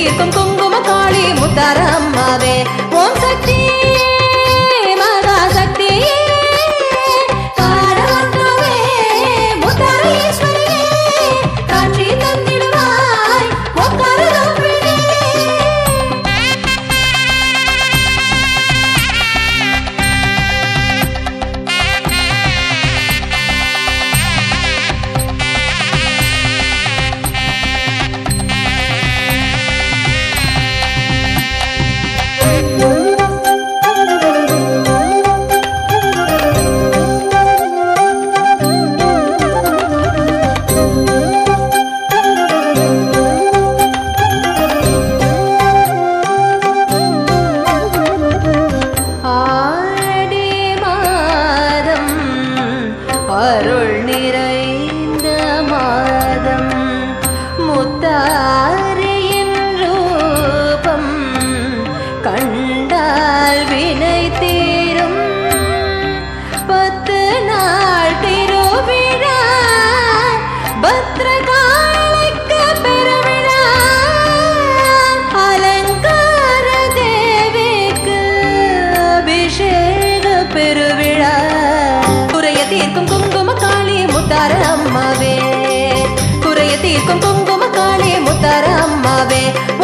தீர்க்கும் குங்கும காளி முத்தார அம்மாவே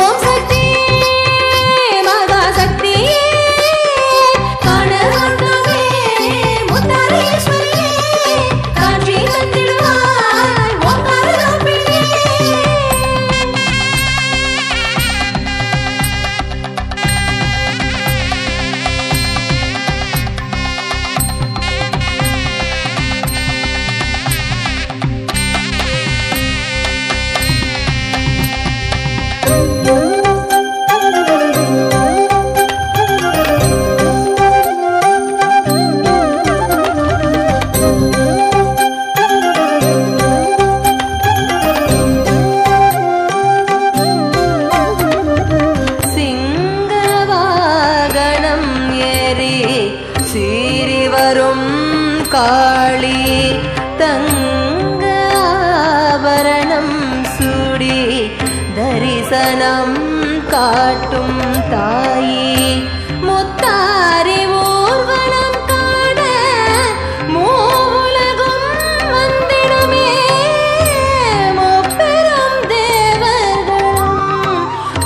காளி தங்க ஆபரணம் சுடி தரிசனம் காட்டும் தாயி. முத்தாரி ஊர்வலம் காண மூவுலகும் வந்திடுமே. முப்பெரும் தேவர்களும்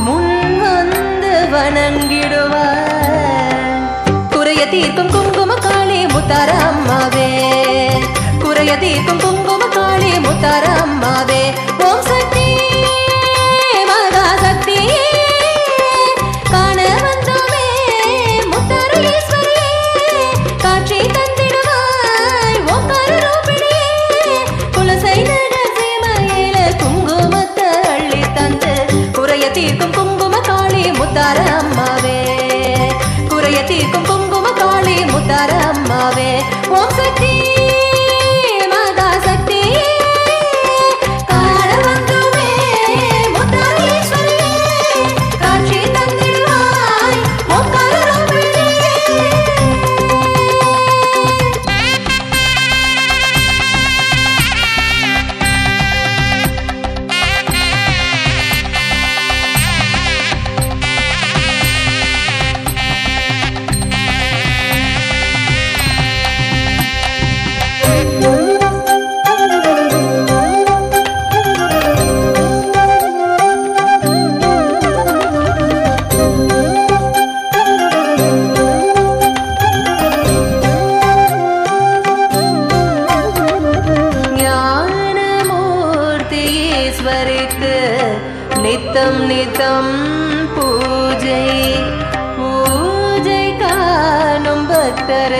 முன் வந்து வணங்கிடுவார். குறைய தீர்க்கும் குங்கும காளி முத்தார குறைய தீர்க்கும் குங்கும காளி முத்தார அம்மாவே. ஓம் சக்தி மகா சக்தி. காண வந்தோமே முத்தார காட்சி தந்திடுவாய் ஓங்கார ரூபிணியே குலசை நகர் சீமையில குங்குமத்தை அள்ளி தந்து குறைய தீர்க்கும் குங்கும காளி முத்தார அம்மாவே. குறைய தீர்க்கும் குங்கும காளி முத்தார அம்மாவே. ஓம் சக்தி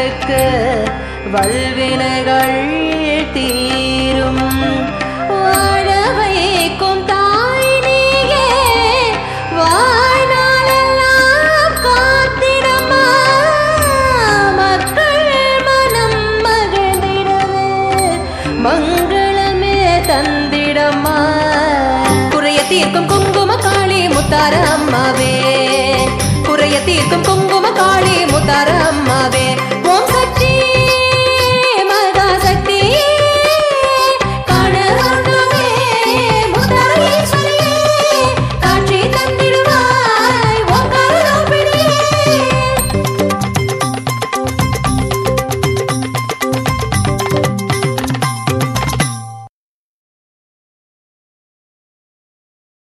பக்தருக்கு வல்வினைகள் தீரும். வாழ வைக்கும் தாய் நீயே வாழ்நாளெல்லாம் காத்திடமா? மக்கள் மனம் மகிழ்ந்திடவே மங்களமே தந்திடம்மா குறைய தீர்க்கும் குங்கும காளி முத்தார அம்மாவே குறைய தீர்க்கும் குங்கும காளி முத்தார அம்மாவே